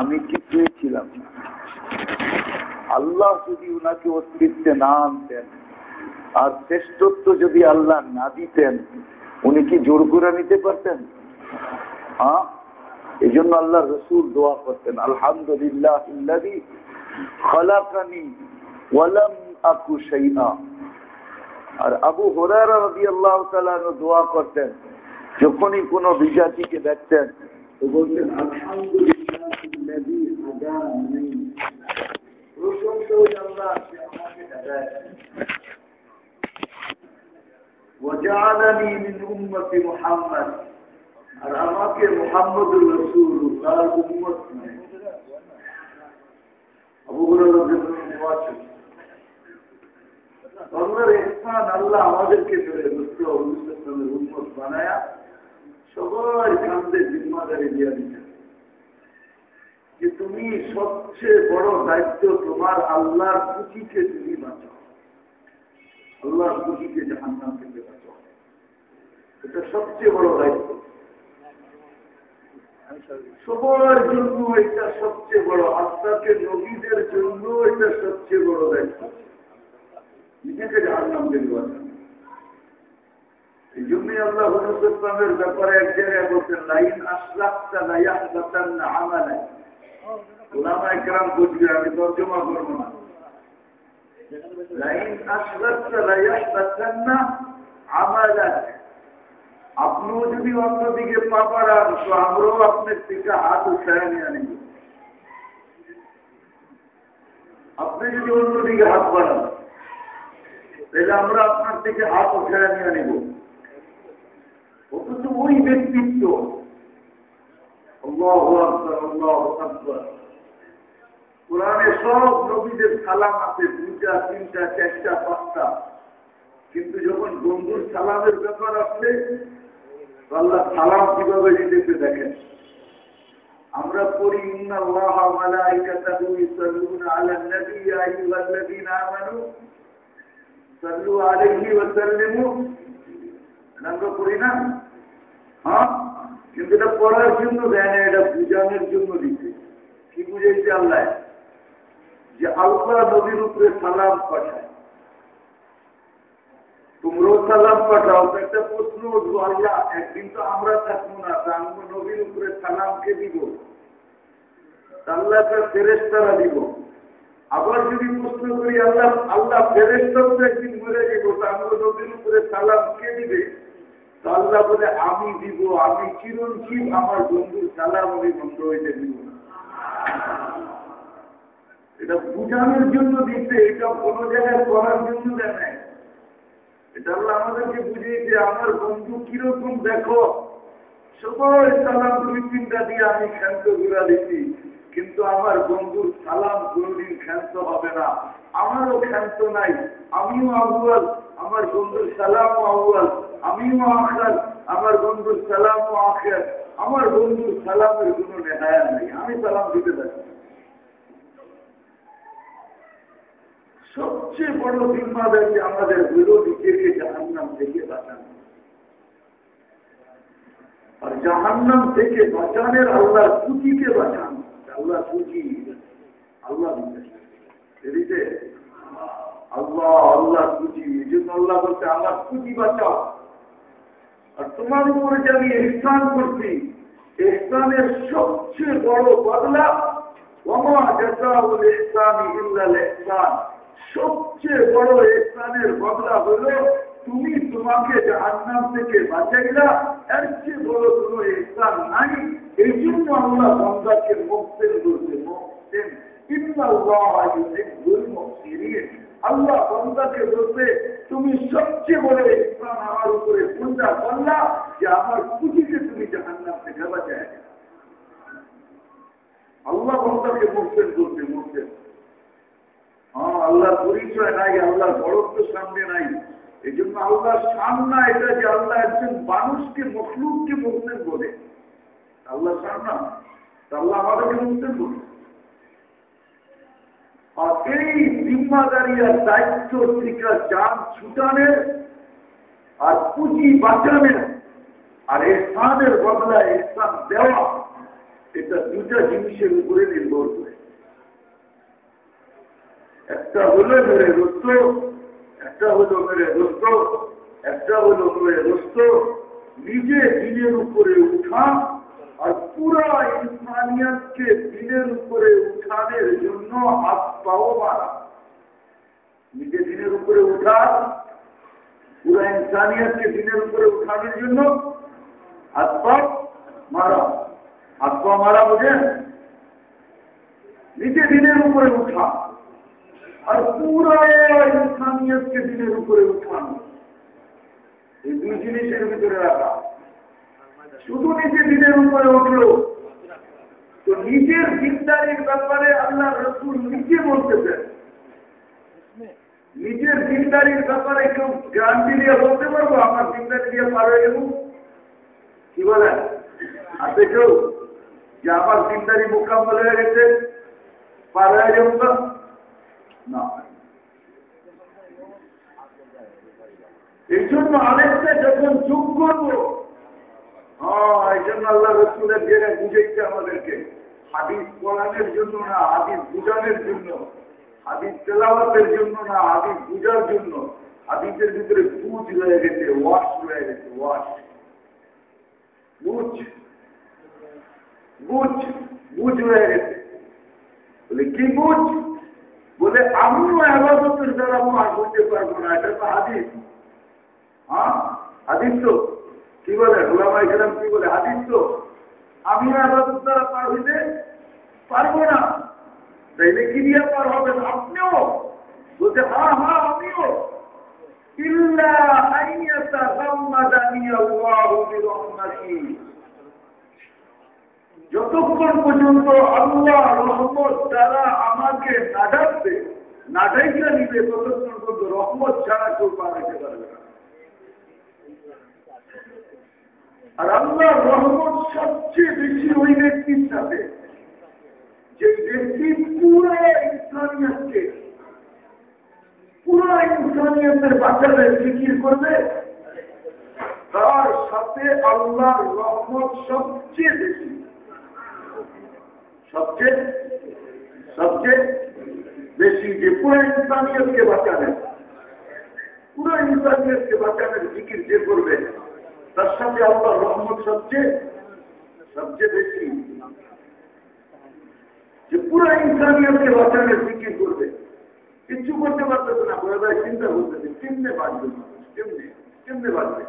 আমি কি পেয়েছিলাম আল্লাহ যদি উনাকে অস্তিত্বে না আনতেন, আর শ্রেষ্ঠত্ব যদি আল্লাহ না দিতেন, উনি কি জোর করে নিতে পারতেন? এই জন্য আল্লাহ রসুল দোয়া করতেন, আলহামদুলিল্লাহ খালাকানি ওয়ালাম আকু সাইহা আর আবু হরারা রবি আল্লাহ দোয়া করতেন, যখনই কোনো বিজাতিকে দেখতেন তো বলতেন আর আমাকে মোহাম্মদুর রসুল তার উম্মত ইহসান আল্লাহ আমাদেরকে ধরে উন্মত বানায়া সবার কান্দে জিম্মাদারি দিয়ে দিচ্ছেন যে তুমি সবচেয়ে বড় দায়িত্ব তোমার আল্লাহর খুশিকে তুমি বাঁচাও। আল্লাহর খুশিকে জাহান্নাম থেকে বাঁচাও। এটা সবচেয়ে বড় দায়িত্ব। সবার জন্য এটা সবচেয়ে বড়, আত্মাকে নবীদের জন্য এটা সবচেয়ে বড় দায়িত্ব। নিজেকে জাহান্নাম থেকে বাঁচানো এই জন্যই আল্লাহ হরুসের ব্যাপারে এক জায়গায় বলছেন, লাইন আসলাক্তা লাইয়াহবাতান না আমালে ওলামা একরাম বুঝবে, আমি তর্জমা করব না। লাইন আসলাক্তা লাইয়াহবাতান না আমালে আপনিও যদি অন্যদিকে পা বাড়ান, তো আমরাও আপনার থেকে হাত উঠায় নিয়ে আনিব। আপনি যদি অন্যদিকে হাত বাড়ান, তাহলে আমরা আপনার থেকে হাত উঠায় নিয়ে আনিব। অথচ ওই ব্যক্তিত্ব কোরআনে সব নবীদের সালাম আছে, দুইটা, তিনটা, চারটা, পাঁচটা। কিন্তু যখন বন্ধুর সালামের ব্যাপার আসছে আল্লাহ সালাম কীভাবে দিতেছে দেখেন? আমরা পড়ি, ইন্নাল্লাহ মালাইকাতাহু ইউসাল্লুনা আলান নবী, ইয়া আইয়ুহাল্লাযীনা আমানু সাল্লু আলাইহি ওয়া সাল্লিমু। আমরা পড়ি না? হ্যাঁ? কিন্তু এটা পড়ার জন্য দেয় এটা বুঝানোর জন্য দিচ্ছে কি বুঝেছে আল্লাহ? যে আল্লাহ নবীর উপরে সালাম পাঠায় তোমরাও সালাম পাঠাও তো একটা প্রশ্ন উঠবো আল্লাহ, একদিন তো আমরা থাকব না, তা আমরা নবীর উপরে সালামকে দিব? আল্লাহকে ফেরেস্তারা দিব। আবার যদি প্রশ্ন করি, আল্লাহ আল্লাহ ফেরেস্তাও তো একদিন মরে দিব তা আমরা নবীর উপরে সালাম কে দিবে? আল্লাহ বলে, আমি দিব, আমি চিরঞ্জীব আমার বন্ধুর সালাম আমি বন্ধ হইতে দিব না। এটা বুঝানোর জন্য দিচ্ছে, এটা কোনো জায়গায় করার জন্য দেয় এটা আল্লাহ আমাদেরকে বুঝিয়েছে আমার বন্ধু কীরকম দেখো। সবাই সালাম দুই তিনটা দিয়ে আমি ক্ষান্ত ঘুরা দিচ্ছি কিন্তু আমার বন্ধুর সালাম কোনদিন ক্ষান্ত হবে না। আমারও ক্ষান্ত নাই, আমিও আবুয়াল আমার বন্ধুর সালাম আবুয়াল আমিও আখাল আমার বন্ধুর সালাম আখের, আমার বন্ধুর সালামের কোন নেহায়া নাই। আমি সালাম দিতে থাকি। সবচেয়ে বড় জিম্মাদারি আমাদের বিরোধীকে জাহান্নাম থেকে বাঁচানো। আর জাহান্নাম থেকে বাঁচানের আল্লাহ কুচিকে বাঁচান। আল্লাহ কুচি আল্লাহ দিতে আল্লাহ আল্লাহ কুচি এই জন্য আল্লাহ বলতে আমার কুচি বাঁচাও। আর তোমার উপরে যে আমি স্থান করছি স্থানের সবচেয়ে বড় বদলা, ওমা ইসলামী সবচেয়ে বড় স্থানের বদলা হল, তুমি তোমাকে জাহান্নাম থেকে বাঁচাইলা, এর চেয়ে বড় কোন স্থান নাই। এই জন্য আল্লাহ বন্দাকে মুক্তেন বলছে মুক্তেন আল্লাহ বন্দাকে বলতে তুমি সবচেয়ে বড় স্থান আমার উপরে বললা যে আমার পুঁজিকে তুমি জাহান্নাম থেকে বাঁচায় আল্লাহ বন্দাকে মুক্তেন বলতে মুক্তেন আল্লাহর পরিচয় নাই, আল্লাহর বড়ত্ব সামনে নাই। এই জন্য আল্লাহর সামনা এটা যে আল্লাহ একজন মানুষকে, মখলুককে মুসলিম বলে। আল্লাহ সামনা আল্লাহ আমাদেরকে মুসলিম বলে। আর এই জিম্মাদারি আর দায়িত্ব থেকে যান ছুটানের আর পুঁজি বাঁচানের আর স্থানের বদলায় স্থান দেওয়া, এটা দুটা জিনিসের উপরে নির্ভর করে। একটা হলো মেরে দোস্ত একটা হলো মেরে দোস্ত একটা হলো মেরে দোস্ত নিজে দিনের উপরে উঠা আর পুরা ইনসানিয়াতকে দিনের উপরে উঠানের জন্য হাত পাও মারা। নিজে দিনের উপরে উঠা, পুরা ইনসানিয়াতকে দিনের উপরে উঠানোর জন্য হাত পাও মারা। হাত পা মারা বোঝেন? নিজে দিনের উপরে উঠা। আর পুরা ইনসানিয়তকে দিনের উপরে উঠানো এই দুই জিনিসের ভিতরে রাখা। শুধু নিজে দিনের উপরে উঠল। তো নিজের দিনদারির ব্যাপারে আল্লাহ রসুল নিজে বলতেছেন। নিজের দিনদারির ব্যাপারে কেউ গ্রান্তি দিয়ে বলতে পারব? আমার দিনদারি দিয়ে পার গেল। কি বলেন? আছে কেউ? যে আমার দিনদারি মোকাম্মল হয়ে গেছে, পার হয়ে যাব এই জন্য আরেকটা যখন এই জন্য আল্লাহ রসুলের জায়গায় বুঝেছে আমাদেরকে। হাদিস পড়ানোর জন্য না, হাদিস বুঝানোর জন্য। হাদিস তেলাওয়াতের জন্য না, হাদিস বুঝার জন্য। হাদিসের ভিতরে বুঝ রয়ে গেছে, ওয়াশ রয়ে গেছে, ওয়াশ। বুঝ। বুঝ বুঝ রয়ে গেছে। বলে কি বুঝ? বলে, আমিও আবাদতের দ্বারা পার করতে পারব না। এটা তো হাদিস। হ্যাঁ? হাদিস তো। কি বলে? গেলাম কি বলে? হাদিস তো। আমিও আবাদত দ্বারা পার হইতে পারব না। তাইলে কি দিয়ে পার হবেন আপনিও? বলতে হ্যাঁ হ্যাঁ আমিও। ইল্লা আইয়াতা গাম্মাদানি আল্লাহু বিরহমাতিহি। যতক্ষণ পর্যন্ত আল্লাহ রহমত দ্বারা আমাকে না ডাকবে, না ডাইকা নিবে, ততক্ষণ পর্যন্ত রহমত ছাড়া কেউ পাঠাতে পারবে না। আর আল্লাহ রহমত সবচেয়ে বেশি ওই ব্যক্তির সাথে, যে ব্যক্তি পুরো ইনসানিয়তকে, পুরো ইনসানিয়তের বাচ্চাদের ফিকির করবে, তার সাথে আল্লাহর রহমত সবচেয়ে বেশি। সবচেয়ে সবচেয়ে বেশি যে পুরো ইনসানিয়তকে বাঁচাবেন পুরো ইনসানিয়তকে বাঁচানোর জিকির যে করবে, তার সাথে আল্লাহ রহমত সবচেয়ে সবচেয়ে বেশি। যে পুরো ইনসানিয়তকে বাঁচানোর জিকির করবে। কিচ্ছু করতে পারতেছে না, বলে চিন্তা করতেছে, কেমনে বাঁচবে মানুষ? কেমনে? কেমনে বাঁচবে?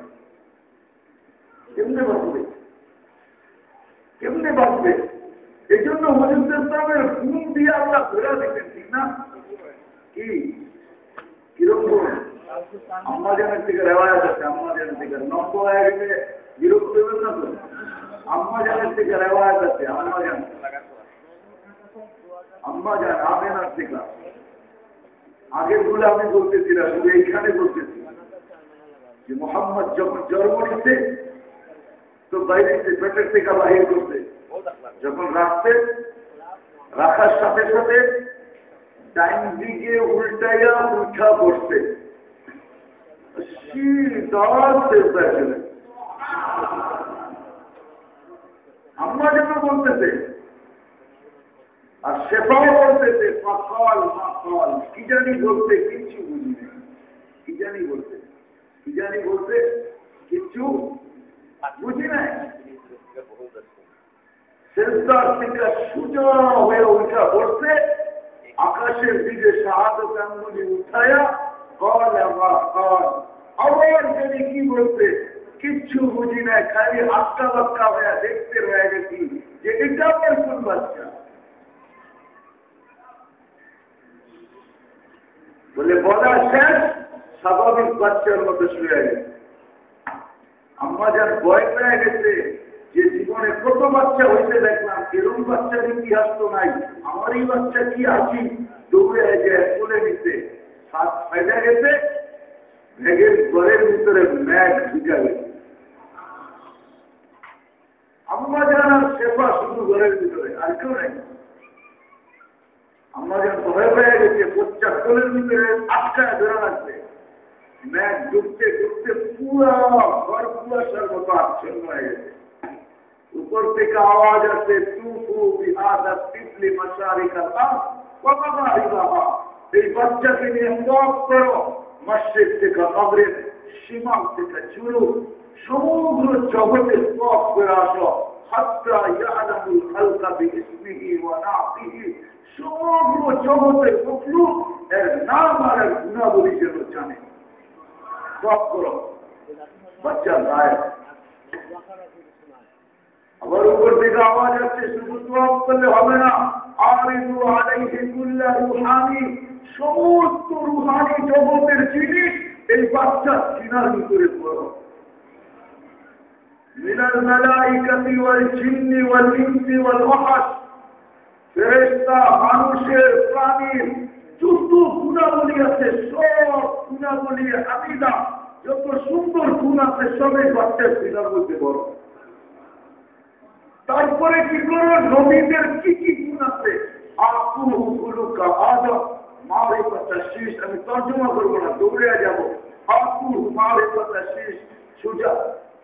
কেমনে বাঁচবে? কেমনে বাঁচবে? এই জন্য হজরতের গুণ দিয়ে আল্লাহ ঘোরা দিতেন ঠিক না? কি? কীরকম আম্মা জানের থেকে রেওয়াজ না তো? এইখানে বলতেছি। যে মোহাম্মদ যখন জন্ম নিতে তো বাইরে পেটের থেকে বাহির করতে যখন রাখতে রাখার সাথে সাথে ডাইন দিকে উল্টাইয়া উঠা বসতে আম্মা যেন বলতেছে, আর শেফাও বলতেছে ফল ফল কি জানি বলতে কিচ্ছু বুঝি নেই কি জানি বলতে, কি জানি বলতে কিচ্ছু বুঝি নাই। সেন্সার থেকে হয়ে উঠা বসতে আকাশের দিকে শাহাদত আঙ্গুলি উঠায়া কল আমার কল আবার যদি কি বলতে, কিচ্ছু বুঝি না, খালি আটকা বাক্কা হয়ে দেখতে রয়ে গেছি যে এটা আমার কোন বাচ্চা? বলে, বলা শেষ, স্বাভাবিক বাচ্চার মতো শুয়ে গেছে আম্মা যার ভয় পেয়ে গেছে যে জীবনে কত বাচ্চা হইতে দেখলাম এরকম বাচ্চার ইতিহাস তো নাই। আমারই বাচ্চা কি আছি? দৌড়ে যে চলে নিতে সাত ফায়দা গেছে, ব্যাগের ঘরের ভিতরে ম্যাগ ঢুকা গেছে। আম্মা জানার সেবা শুধু ঘরের ভিতরে, আর কেউ নাই। আমাদের ভয় হয়ে গেছে বাচ্চা কোলের ভিতরে আটকায় ধরে রাখবে ম্যাচ ডুবতে ডুবতে পুরা ঘর কুয়াশার মতো আচ্ছন্ন হয়ে গেছে। উপর থেকে আওয়াজ আছে তুফু বিহাদা তিতলি মশারি কালাম এই বাচ্চাকে নিয়ে সব করো, মসজিদ থেকে নগরের সীমাল থেকে চুরু সমগ্র জগতে সব করে আসো। সমগ্র জগতের মখলুক এর নাম আর এর গুণাবলী যেন জানে। সব করো। বাচ্চার গায়ে আবার উপর থেকে আওয়াজ আছে শুধু সব করলে হবে না আরিদু আলাইহি কুল্লা রুহানি সমস্ত রুহানি জগতের জিনিস এই বাচ্চা চিনার ভিতরে করো من الملائكة والجن والإنس والوحش ফেরেস্তা মানুষের প্রাণীর যত গুণাবলী আছে সব গুণাবলী আমিদা যত সুন্দর গুণ আছে সবই বাচ্চার সিনার মধ্যে বড় তারপরে কি করো নবীদের কি কি গুণ আছে আকুলুকা আদম মারে পাতা শীষ আমি তর্জমা করবো না দৌড়ে যাবো আকুল মারে পাতা শীষ সুজা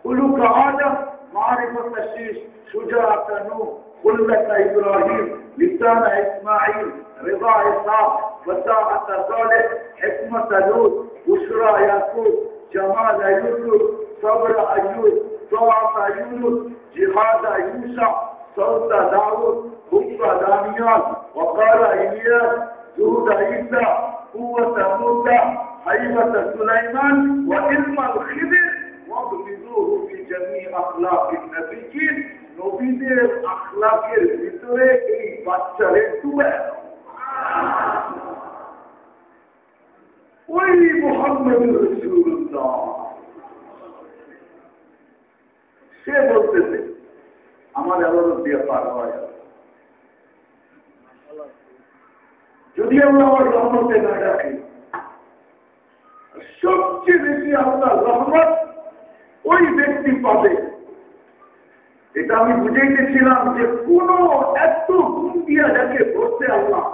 কুলুকা আদম মারে পাতা শীষ সুজা নূহ خلة إبراهيم لسان إسماعيل رضا إسحاق فتاحة صالح حكمة لوط بشرى يعقوب جمال يوسف صبر أيوب طاعة يونس جهاد يوسع صوت داود حب دانيال وقال إلياس زهد عيسى قوة موسى هيبة سليمان وعلم الخضر واغمزوه في جميع أخلاق النبيين নবীদের আখলাকের ভিতরে এই বাচ্চারে ডুবে ওই মোহাম্মদ রসুল্লাহ সে বলতেছে? আমার আবারও দিয়ে পার হওয়া যাবে যদি আমরা আমার রহমতে না রাখি সবচেয়ে বেশি আপনার রহমত ওই ব্যক্তি পাবে। এটা আমি বুঝাইতেছিলাম যে কোন এত গুণ দিয়া যাকে বসতে আল্লাহ,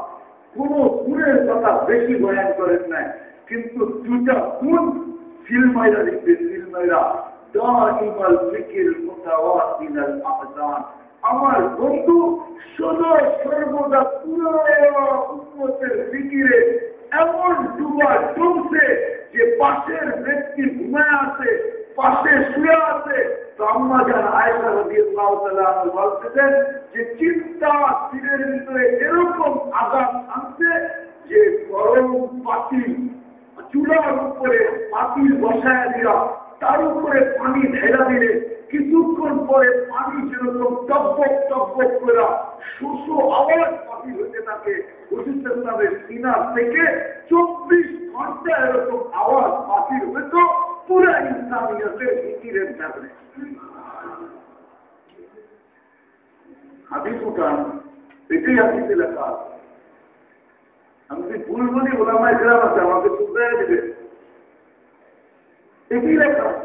কোন গুণের কথা বেশি বয়ান করেন নাই। কিন্তু দুটা গুণ ফিল্মাইরা লিখবে ফিল্মাইরা দাইমাল ফিকির মোতাওয়াতিনাল আহজান আমার বন্ধু সদা সর্বদা পুরো ফিকিরে এমন ডুবা ডুবছে যে পাশের ব্যক্তি ঘুমায় আছে, পাশে শুয়ে আছে। যে চিন্তা তীরের ভিতরে এরকম আঘাত আনছে যে গরম পাতিল চুলার উপরে পাতিল বসায় দিয়া তার উপরে পানি ঢেলা দিলে কিছুক্ষণ পরে পানি যেরকম টকবক টকবক করে শোষ আওয়াজ পাতিল হতে থাকে হুজুরের সিনার থেকে চব্বিশ ঘণ্টা এরকম আওয়াজ পাতিল হইত পুরা ইসলামিয়তের ফিকিরের কারণে। আমি ভুল বলি ওলামায় গ্রাম আছে, আমাকে শুধরাই দেবে। এটাই লেখা।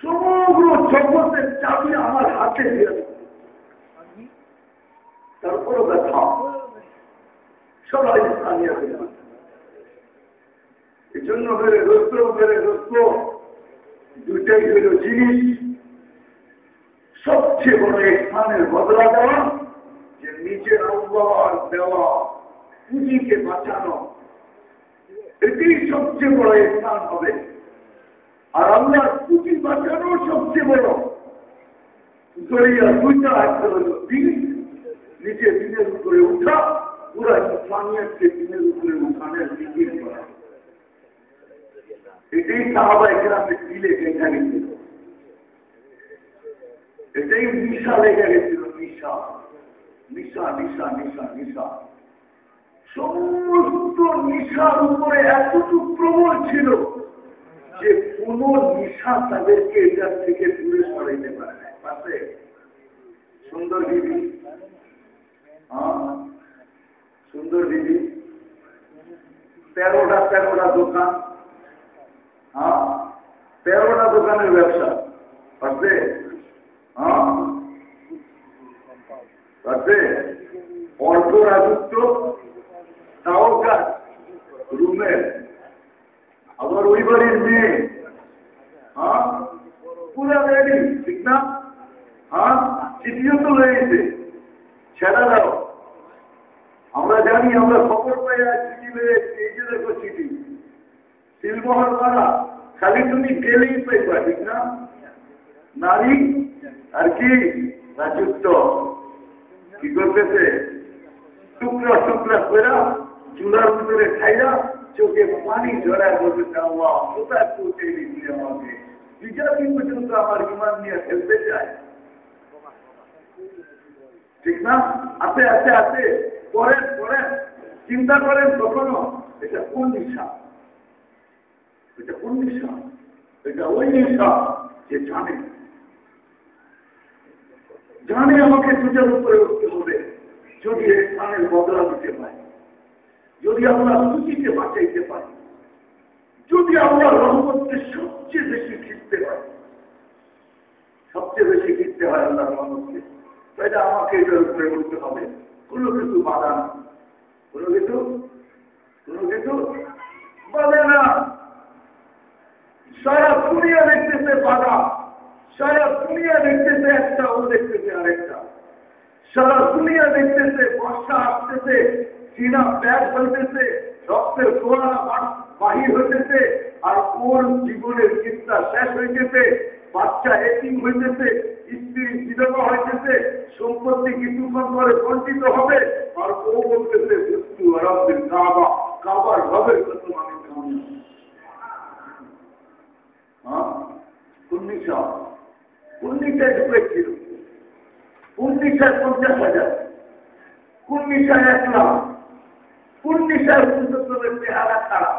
সমগ্র জগতের চাবি আমার হাতে দিয়ে দিচ্ছে তারপরও ব্যথা। সবাই স্থানীয় এই জন্য বেড়ে রস্ত বেড়ে রস্ত দুইটাই হইল জিনিস। সবচেয়ে বড় স্থানের বদলা দেওয়া, যে নিজের আবহাওয়ার দেওয়া পুঁজিকে বাঁচানো। এটি সবচেয়ে বড় স্থান হবে। আর আল্লাহর পুঁজি বাঁচানো সবচেয়ে বড় জড়িয়া দুইটা একটা দিন দিনের উপরে উঠা, পুরা দিনের উপরে উঠানের দিকে করা। এটাই সাহাবা এখানে দিলে লেখা গেছিল এটাই নিশা লেগে গেছিল, নিশা। নিশা নিশা নিশা নিশা। সমস্ত নিশার উপরে এতটুকু প্রবল ছিল। কোন নিশা তাদেরকে এটার থেকে দূরে সরাইতে পারে না পাশে সুন্দর দিদি হ্যাঁ? সুন্দর দিদি তেরোটা তেরোটা দোকান। হ্যাঁ তেরোটা দোকানের ব্যবসা। পারবে হ্যাঁ পারবে অর্থ রাজত্ব তাও কাজ রুমের। আবার ওই বাড়ির মেয়ে। পুরা রেডি, ঠিক না? হ্যাঁ চিঠিও তো রয়েছে ছেড়া দাও। আমরা জানি, আমরা খবর পাই আর চিঠি রয়েছে এই যে দেখো চিঠি। শিলমোহর পাড়া, খালি তুমি গেলেই পাইবা ঠিক না? নারী আর কি? রাজত্ব। কি করতেছে? টুকরা টুকরা করে চুলার ভিতরে খাইরা চোখে পানি ঝরায় বলতেছে, আল্লাহ, কোথায় পৌঁছে দিচ্ছি আমাকে? বিজাতি পর্যন্ত আমার ইমান নিয়ে ফেলতে চায় ঠিক না আছে আছে আছে করেন করেন চিন্তা করেন কখনো এটা কোন নিঃশ্বাস এটা কোন নিঃশ্বাস এটা ওই নিঃশ্বাস যে জানে জানে আমাকে দুটার উপরে উঠতে হবে যদি স্থানের বদলা দিতে পারি যদি আমরা সুচিকে বাঁচাইতে পারি যদি আমরা রহমতকে খিরতে হয়। সবচেয়ে বেশি খিরতে হয় আল্লাহ রহমতকে। তাহলে আমাকে এটার উপরে উঠতে হবে। কোনো কিছু বাধা না। কোনো কিছু? কোনো কিছু? বাধা না। সারা দুনিয়া দেখতেছে বাধা। সারা দুনিয়া দেখতেছে একটা, ও দেখতেছে আরেকটা। সারা দুনিয়া দেখতেছে, বর্ষা আসতেছে, চীনা ব্যাগ হইতেছে রক্তের ফোড়া বাহির হইতেছে আর ওর জীবনের চিন্তা শেষ হইতেছে বাচ্চা এটিং হইতেছে স্ত্রী বিধবা হইতেছে সম্পত্তি কিছুক্ষণ পরে বঞ্চিত হবে, আর ও বলতেছে মৃত্যু রব্দের কাবা, কাবার রবের কত পঞ্চাশ হাজার। উনিশে এক লাখ। কোন নিশার হুজুরের চেহারা ছাড়া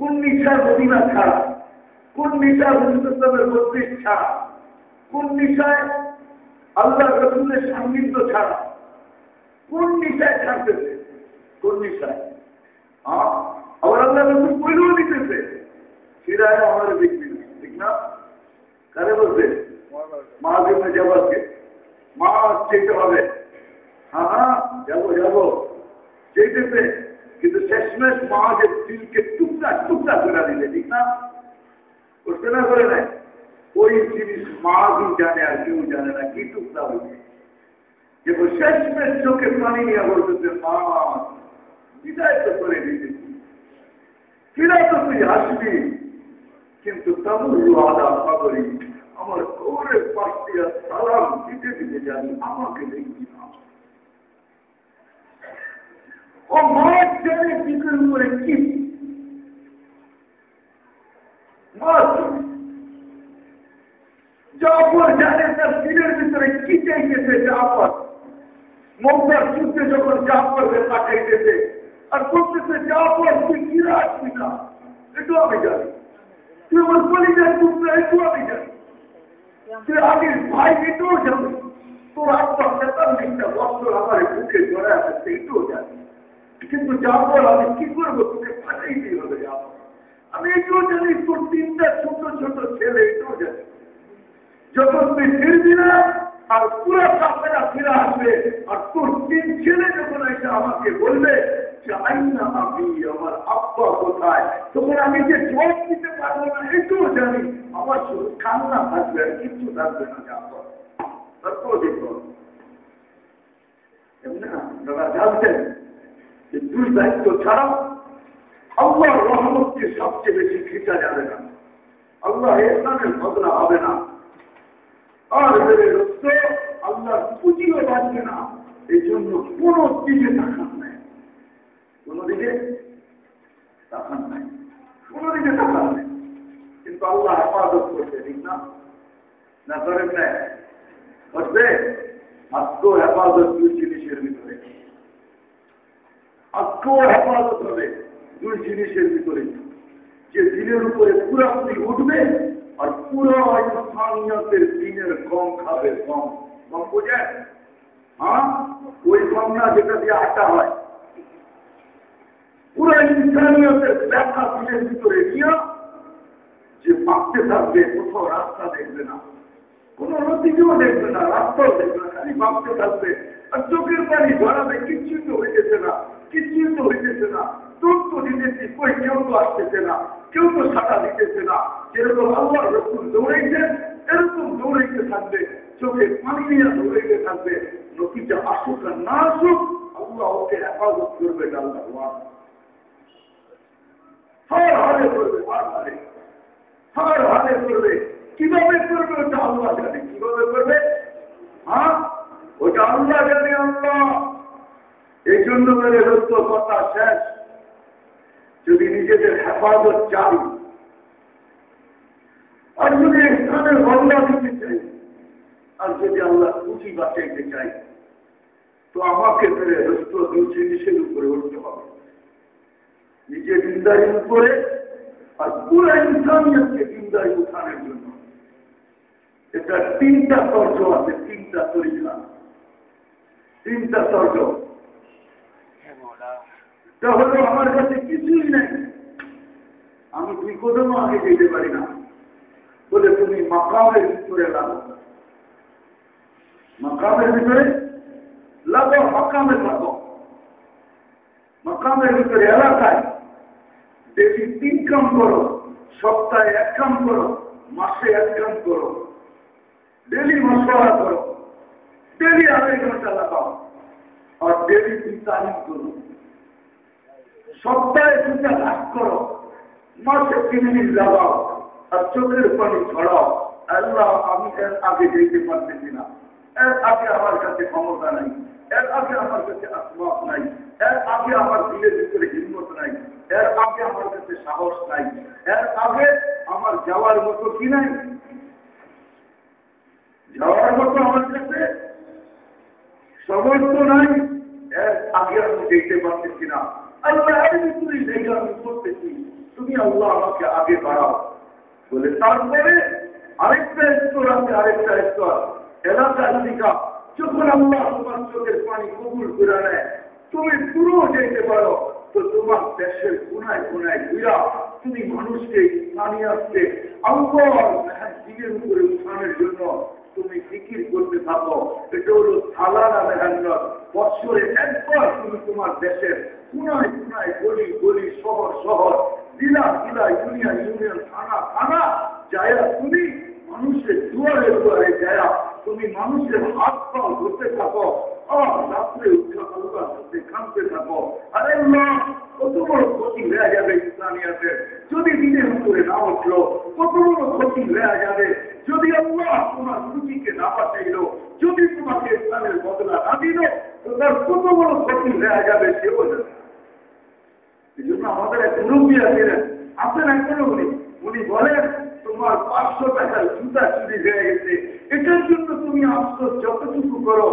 কোন নিশার মদিনা ছাড়া? কোন নিশার হুজুরের মসজিদ ছাড়া কোন নিশায় আল্লাহ রসুলের সান্নিধ্য ছাড়া? কোন নিশায় ছাড়তেছে কোন নিশায় আবার আল্লাহ রসুল কইলেও দিতেছে, ফিরায় আমার দেখবি ঠিক না? কারে বলবে? মা দিনে যাবাকে। মা যেতে হবে। হ্যাঁ হ্যাঁ যাব যাব। যেতেছে শেষমেশ মাকে দিলকে টুকরা টুকরা করে দিলে, ঠিক না? করতে না করে নাই? ওই জিনিস মা জানে আর কেউ জানে না, কি টুকরা হয়েছে কিন্তু শেষমেশ চোখে পানি নিয়ে বলতেছে, মা, বিদায় তো করে দিতেছি ফিরা তো তুই আসবি। কিন্তু তামুল আদা খবরই আমার কবরের পাশ দিয়ে সালাম দিতে দিতে জানি আমাকে দেখবি না। ও মাছ জানে দিকের উপরে কি জাফর জানে তার দিনের ভিতরে কি চাইতেছে জাফর মমতার যুদ্ধে যখন জাফরকে পাঠাইতেছে আর বলতেছে জাফর তুই কিরা আসবি না এটাও আমি জানি তুই আমার পরিবার টুকরা এটাও আমি জানি তুই আগের ভাই এটাও জানি তোর আত্মার তেতাল্লিশটা বছর আমার বুকে জড়ে আছে এটাও জানি কিন্তু যাব আমি কি করব? তোকে পাঠাইতেই হবে যাব আমি এটাও জানি, তোর তিনটা ছোট ছোট ছেলে, এটাও জানি। যখন তুই ফিরবি না, আর পুরো কাপড়া ফিরে আসবে, আর তোর তিন ছেলে যখন এটা আমাকে বলবে যে, আইনা আমি আমার আব্বা কোথায়? তখন আমি যে জবাব দিতে পারব না, এটাও জানি। আমার শুধু কান্না থাকবে আর কিচ্ছু থাকবে না যাব তারপর দেখব না, দাদা, জানতেন? যে দুই দায়িত্ব ছাড়া আল্লাহ রহমতকে সবচেয়ে বেশি খিচা যাবে না। আল্লাহ এসানের বদলা হবে না। আর আল্লাহ পুঁজিও বাঁচবে না। এই জন্য কোন দিকে তাকান নাই। কোন দিকে তাকান নাই। কোন দিকে তাকান নাই। কিন্তু আল্লাহ হেফাজত করছে, ঠিক না? না করেন নাই? করছে? মাত্র হেফাজত দুই জিনিসের ভিতরে। হেফাজত হবে দুই জিনিসের ভিতরে যে দিনের উপরে পুরাপুরি উঠবে আর পুরো স্থানীয়তের দিনের কম খাবে কম কম বোঝেন? হ্যাঁ? ওই কম না যেটা দিয়ে আটা হয়। পুরো ইনসানিয়তের ব্যথা দিনের ভিতরে নিয়ে যে ভাবতে থাকবে, কোথাও রাস্তা দেখবে না। কোন নদীকেও দেখবে না, রাস্তাও দেখবে না, খালি ভাবতে থাকবে। চোখের পানি ধরাবে কিচ্ছুই তো হইতেছে না কিচ্ছুই তো হইতেছে না। তোর তো দিতেছি কই, কেউ তো আসতেছে না, কেউ তো সাটা দিতেছে না। যেরকম আল্লাহ রসুন দৌড়াইছেন এরকম দৌড়াইতে থাকবে, চোখে পানি নিয়ে দৌড়াইতে থাকবে। নদীটা আসুক আর না আসুক, আল্লাহ ওকে হেফাজত করবে আল্লাহ হর হারে করবে, হর হারে। হর হারে করবে। কীভাবে করবে ওটা আল্লাহ জানে, কীভাবে করবে? হ্যাঁ? ওটা আল্লাহ জানে আল্লাহ। এই জন্য মেরে রত্ন কথা শেষ। যদি নিজেদের হেফাজত চাই, আর যদি স্থানে বদলা দিতে চাই, আর যদি আল্লাহ পুঁজি বাঁচাইতে চাই, তো আমাকে ফেরে রস্ত দুই জিনিসের উপরে উঠতে হবে? নিজে দিনদারির উপরে আর পুরো ইনসানিয়তকে দিনদারি উঠানোর জন্য। এটা তিনটা তর্জ আছে, তিনটা তরিকা তিনটা তর্জ তাহলে আমার কাছে কিছুই নেই। আমি দুই কদমও আগে যেতে পারি না। বলে তুমি মাকামের ভিতরে লাগো মাকামের ভিতরে লাগো মাকামে লাগো মাকামের ভিতরে এলাকায় ডেলি তিন কাম করো, সপ্তাহে এক কাম করো, মাসে এক কাম করো ডেলি মশলা করো। ডেলি আড়াই ঘণ্টা লাগাও আর ডেলি তুই তারিখ করো সপ্তাহে দুটা লাভ করো। মাসে তিন মিনিট লাগাও। আর চোখের পানি ছড়াও আল্লাহ, আমি এর আগে যেতে পারতেছি না। এর আগে আমার কাছে ক্ষমতা নাই। এর আগে আমার কাছে আসমাপ নাই। এর আগে আমার দিলের ভিতরে হিম্মত নাই। এর আগে আমার কাছে সাহস নাই। এর আগে আমার যাওয়ার মতো কি নাই? যাওয়ার মতো আমার কাছে সমস্ত নাই। এর আগে আমি দেখতে পারতেছি না আল্লাহ আমি তুমি করতেছি। তুমি আল্লাহ আমাকে আগে বাড়াও। বলে, তারপরে আরেকটা স্তর আছে, আরেকটা স্তর। এলাকার দিকা যখন আল্লাহ তোমার চোখের পানি কবুল করে নেয়, তুমি পুরো যেতে পারো। তো তোমার দেশের কোনায় কোনায় ঘুরা, তুমি মানুষকে, পানি আসতে আল্লাহর দিনের উপরে উঠানোর জন্য তুমি বিক্রি করতে থাকো। এটা হলো থালানা মেহান্নত বৎসরে একবার তুমি তোমার দেশের কোনায় কোনায় গলি গলি শহর শহর, জেলা জেলা, ইউনিয়ন ইউনিয়ন, থানা থানা যায়া তুমি মানুষের দুয়ারে দুয়ারে যায়া তুমি মানুষের হাত পা ধরতে থাকো। আরে কত বড় ক্ষতি হয়ে যাবে ইসলামিয়াতে। যদি দিনের উপরে না উঠল, কত বড় ক্ষতি হয়ে যাবে। যদি আল্লাহ তোমার রুচিকে না পাঠাইল, যদি তোমাকে ইসলামের বদলা না দিল, তো তার কত বড় ক্ষতি হয়ে যাবে সেও জানে আমাদের এক মুরব্বী আছিলেন আছেন এখনও উনি। উনি বলেন, তোমার পাঁচশো টাকার জুতা চুরি হয়ে গেছে। এটার জন্য তুমি আফসোস যতটুকু করো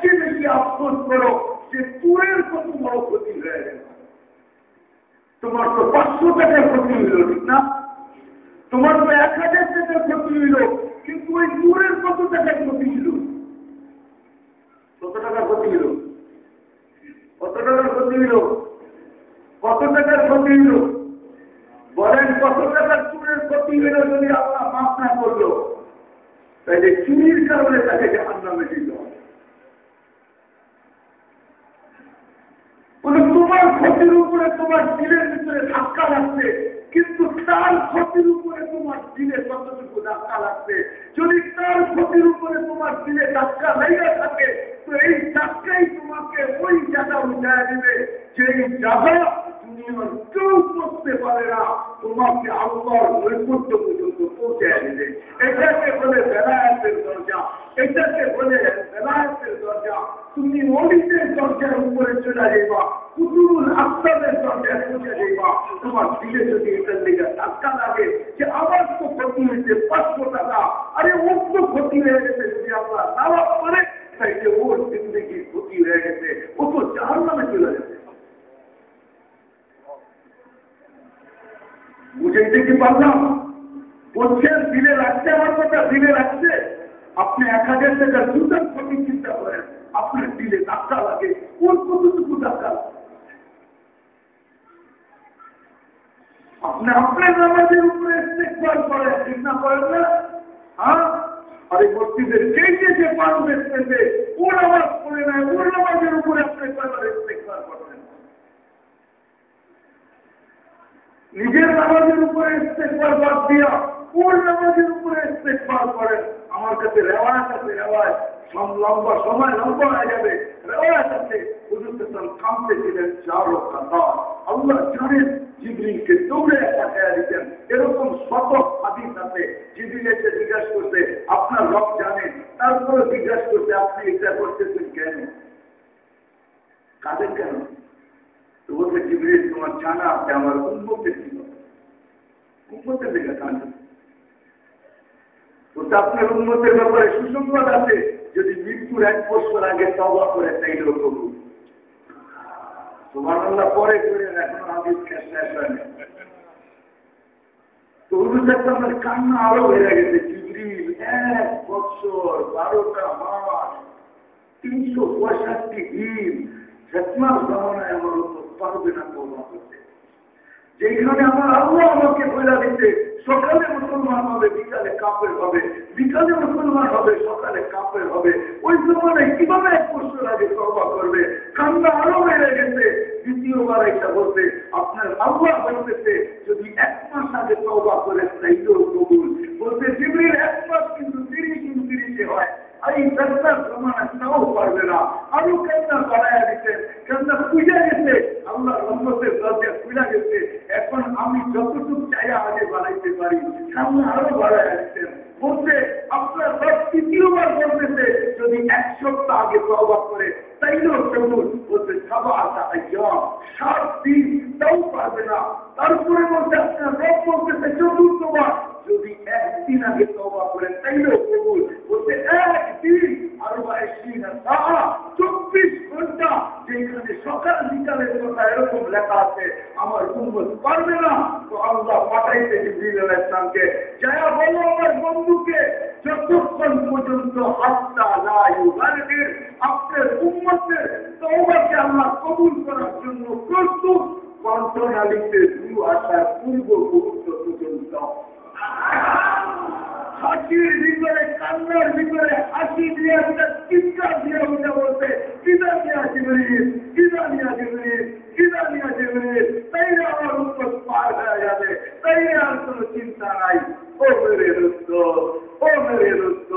চেয়ে বেশি আফসোস করো যে চুরের কত বড় ক্ষতি হয়ে গেল। তোমার তো পাঁচশো টাকার ক্ষতি হইল, ঠিক না? তোমার তো এক হাজার টাকার ক্ষতি হইল, কিন্তু ওই চুরের কত টাকার ক্ষতি হইল কত টাকার ক্ষতি হইল? কত টাকার ক্ষতি হইল? কত টাকার ক্ষতি হইল? বলেন কত টাকার চুরের ক্ষতি হইল যদি আল্লাহ মাফ না করল? তাইলে চুরির কারণে তাকে জাহান নামে দিতে হবে তোমার ক্ষতির উপরে তোমার দিলের ভিতরে ধাক্কা লাগছে কিন্তু তার ক্ষতির উপরে তোমার দিলে কতটুকু ধাক্কা লাগছে যদি তার ক্ষতির উপরে তোমার দিলে ধাক্কা লেগে থাকে, তো এই ধাক্কাই তোমাকে ওই জায়গা উঠায় দিবে সেই জায়গা দুনিয়ার কেউ করতে পারে না। তোমাকে আল্লাহর নৈপুণ্য পর্যন্ত পৌঁছায় দিবে। এটাকে বলে বেলায়তের দরজা। এটাকে বলে বেলায়তের দরজা। তুমি অলিতের দরজার উপরে চলে যাইবা। কুতুরুল আস্তাদের দরজায় পৌঁছে যাইবা। তোমার দিলে যদি এটার লেগে ধাক্কা লাগে যে আমার তো ক্ষতি হয়েছে পাঁচশো টাকা। আরে ওর তো ক্ষতি হয়ে গেছে যদি আমরা নামাজ করে তাই যে ওর জিন্দগির ক্ষতি হয়ে গেছে। ও তো জাহান নামে চলে গেছে বুঝাইতে কি পারলাম? বলছেন দিলে রাখছে আমার কথা দিলে রাখছে আপনি এক হাজার টাকার দুটার ক্ষতি চিন্তা করেন। আপনার দিলে ধাক্কা লাগে, কোন কতটুকু ধাক্কা আপনি আপনার নামাজের উপরে ইস্তেকবার করেন না করেন না? হ্যাঁ? আর এই মসজিদের কে যে পান দেখতেছে ও নামাজ পড়ে নেয় ওর নামাজের উপরে আপনি কয়বার ইস্তেকবার করবেন। নিজের নামাজের উপরে ইস্তেকবার বাদ দিয়া ওর নামাজের উপরে ইস্তেকবার করেন? আমার কাছে রেওয়ায়ত আছে রেওয়ায় লম্বা সময় লম্বা হয়ে যাবে। রেওয়ায়ত আছে। হুজুর কামতে ছিলেন চার আল্লাহ জানেন জিবরিনকে দৌড়ে পাঠাইয়া দিতেন। এরকম শত হাদিস আছে। জিবরিন এসে জিজ্ঞাসা করতে আপনার রব জানেন তারপরে জিজ্ঞাসা করতে আপনি এটা করতেছেন কেন? কাদের কেন? তো বলতে জিবরিন তোমার জানা আছে, আমার উন্মতের ছিল উন্মতের দিকে কাঁদে বলতে আপনার উন্মতের ব্যাপারে সুসংবাদ আছে, যদি মৃত্যুর এক বছর আগে তবা করে তাইলেও কবুল। তোমার আল্লাহ পরে করে এখন হাদিস শেষ হয়নি তো হুজুর কান্না আরও বেড়ে গেছে, জিবরিল, এক বছর, বারোটা মাস, তিনশো পঁয়ষট্টি দিন, ফেতনার জমানায় আমার পারবে না তবা করতে। যেখানে আমার আল্লাহ আমাকে বইলা দিতে সকালে মুসলমান হবে, বিকালে কাপের হবে। বিকালে মুসলমান হবে, সকালে কাপের হবে। ওই সময় কীভাবে এক বছর আগে তবা করবে? কান্না আরও বেড়ে গেছে। দ্বিতীয়বার এটা বলতে আপনার আল্লাহ বলতেছে, যদি এক মাস আগে তবা করে তাইলেও কবুল। বলতে জিবরির এক মাস কিন্তু তিরিশ উনত্রিশে হয়। এই কান্নার জমানা তাও পারবে না। আরও কান্না বাড়াইয়া দিতেন কান্না পূজা গেছে। আল্লাহ রহমতের দরজা খুলে গেছে। এখন আমি যতটুকু চাইয়া আগে বাড়াইতে পারি। সামনে আরও বাড়াইয়া দিতেন বলতে আপনার রব তৃতীয়বার বলতেছে, যদি এক সপ্তাহ আগে তবা করে, তাইলেও কেমন? বলতে সাবা আসা সাত দিন তাও পারবে না। তারপরে বলতে আপনার রব বলতেছে, চতুর্থবার। যদি একদিন আগে তবা করে তাইলেও কবুল। বলতে একদিন আরও তাহা চব্বিশ ঘণ্টা যেখানে সকাল বিকালের কথা এরকম লেখা আছে, আমার উন্মত পারবে না। তো আল্লাহ পাঠাইতে জিবিল ইসলামকে যারা বলো আমার বন্ধুকে, যতক্ষণ পর্যন্ত হাতটা লাইনের আপনার উন্মতের তবাকে আল্লাহ কবুল করার জন্য প্রস্তুত কন্ট্রোনালিতে দু আসার পূর্ব মুহূর্ত পর্যন্ত হাসির ভিতরে, কান্নার ভিতরে, হাসি দিয়ে একটা চিৎকার দিয়ে উঠে বলতে কিনা নিয়ে জিবরিল কিনা নিয়ে জিবরিল কিনা নিয়ে জিবরিল তাই আমার উপর পার হয়ে যাবে? তাই আর কোনো চিন্তা নাই? ও মেরে রুস্ত ও মেরে রুস্ত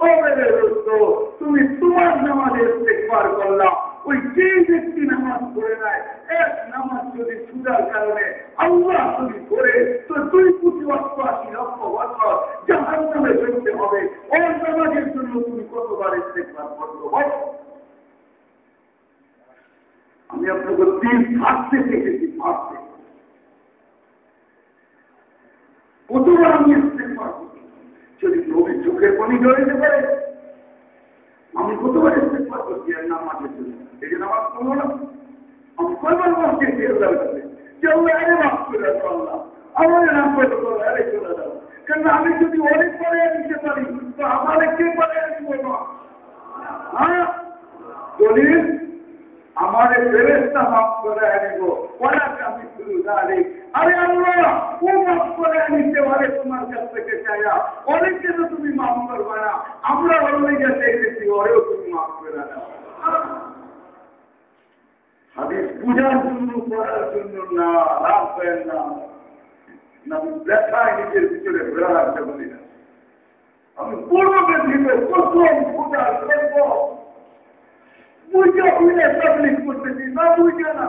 ও মেরে রুস্ত তুমি তোমার নামাজের দেখবার করলাম। ওই যে ব্যক্তি নামাজ পড়ে নাই, এক নামাজ যদি সুদার কারণে আল্লাহ যদি করে তো দুই কোটি অর্থ আশি লক্ষ বছর জাহান নামে চলতে হবে। ওর নামাজের জন্য তুমি কতবার ইস্তেকবার করতে বলো? আমি আপনাকে দিন ফাঁকতে দেখেছি ফাঁকতে কতবার আমি ইস্তেকবার যদি নবী চোখের পানি জড়াইতে পারে, আমি কতবার ইস্তেকবার করছি? আর নামাজের জন্য এই জন্য আমার না আমি আমার যদি অনেক পরে নিতে পারি, তো আমাদের কে পরে না? হ্যাঁ? আমার ফেরেস্তা মাফ করে আনিব। পড়াকে আমি শুরু দাঁড়ি আরে আল্লাহ, ও মাফ করে আনিতে পারে তোমার কাছ থেকে চাইয়া অনেককে তো তুমি মাফ করবে না। আমরা অনেক কাছে এসেছি, ওরেও তুমি মাফ করে দাও। হাদিস পূজার জন্য করার জন্য না করেন না। না দেখায় নিজের ভিতরে ঘোরা রাখতে পারি না। আমি পূর্বকে ভিতরে প্রথম পূজার করব। বুঝা বুঝে পাবলিক করতেছি, না বুঝে না।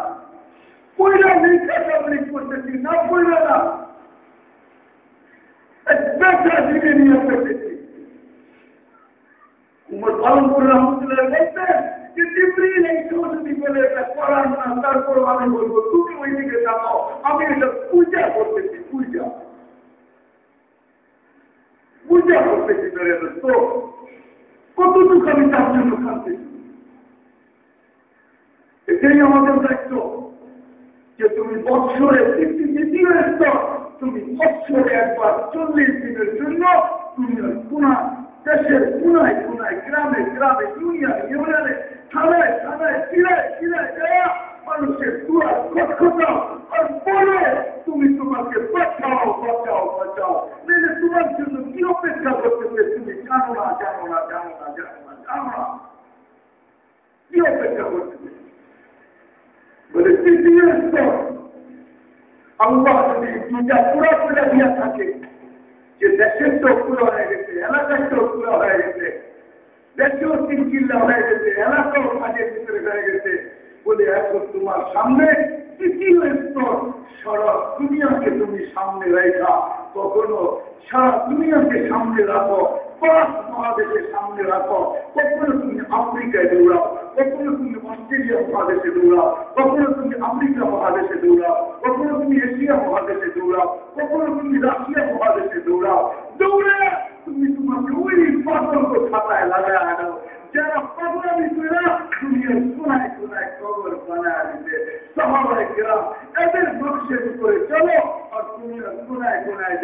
পয়লা লিখে পাবলিক করতেছি, না পয়লা না। ব্যবসা দিকে নিয়ে করতেছি উমর পালনপুর রহমতুল্লাহ যে জিব্রিল এই যদি বলে এটা করার না তারপর আমি বলব তুমি ওই দিকে যাও আমি এটা পূজা করতেছি পূজা পূজা করতেছি ধরে তো কতটুকু আমি তার জন্য খানতেছি এটাই আমাদের দায়িত্ব যে তুমি বৎসরে দ্বিতীয় স্তর তুমি বছরে একবার চল্লিশ দিনের জন্য তুমি কোনা দেশের কোনায় কোনায় গ্রামে গ্রামে ইউনিয়ন ইউনিয়নে থানায় থানায় চিরায় চিরায় মানুষের দুয়ার খটখটাও আর বলে, তুমি তোমাকে বাঁচাও বাঁচাও বাঁচাও। নাহলে তোমার জন্য কি অপেক্ষা করতেছে তুমি জানো না জানো না জানো না জানো না জানো না। কি অপেক্ষা করতেছে? আল্লাহ যদি দুটা পুরা পুরা দিয়া থাকে, যে দেশের তো পুরো হয়ে গেছে, এলাকার তো পুরো হয়ে গেছে দেশেও তিন হয়ে গেছে এলাকাও কাজের ভিতরে হয়ে গেছে। বলে, এখন তোমার সামনে তৃতীয় স্তর, সারা দুনিয়াকে তুমি সামনে রেখা কখনো সারা দুনিয়াকে সামনে রাখো, পাঁচ মহাদেশের সামনে রাখো। কখনো তুমি আফ্রিকায় দৌড়াও, কখনো তুমি অস্ট্রেলিয়া মহাদেশে দৌড়াও, কখনো তুমি আমেরিকা মহাদেশে দৌড়াও, কখনো তুমি এশিয়া মহাদেশে দৌড়াও, কখনো তুমি রাশিয়া মহাদেশে দৌড়াও। দৌড়ে তুমি তোমাকে ওই পাতঙ্গ খাতায় লাগায় আনাও যারা পাগলামি করে দুনিয়ার কোনায় কোনায় কবর বানায় দিতে সবাই গ্রাম, এদের নকশের উপরে চলো, আর দুনিয়ার কোনায় কোনায়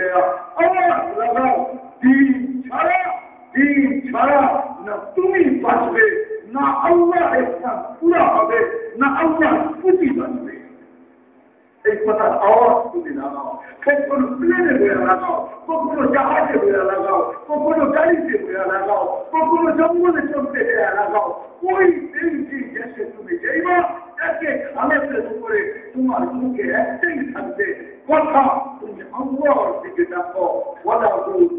তুমি বাঁচবে, না আল্লাহ পুরা হবে, না আল্লাহ পুঁজি লাগাও। কখনো প্লেনে বইয়া লাগাও, কখনো জাহাজে বইয়া লাগাও, কখনো গাড়িতে বইয়া লাগাও, কখনো জঙ্গলে চলতে বইয়া লাগাও। ওই দিনটি দেশে তুমি যাইবা, একে খালাতের উপরে তোমার মুখে একটাই থাকবে। কথা তুমি আল্লাহর দিকে দেখো ওলা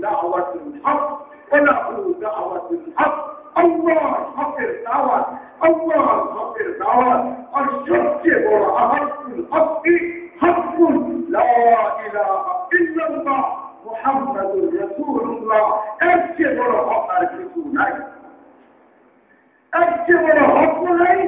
দাওয়াতুল হক ওলা দাওয়াতুল হক। আল্লাহর হকের দাওয়াত, আল্লাহর হকের দাওয়াত। আর সবচেয়ে বড় আহাতুল হকি হকুল লা ইলাহা ইল্লাল্লাহ মুহাম্মাদুর রাসূলুল্লাহ। এর চেয়ে বড় হক আর কিছু নাই। এর চেয়ে বড় হক নাই,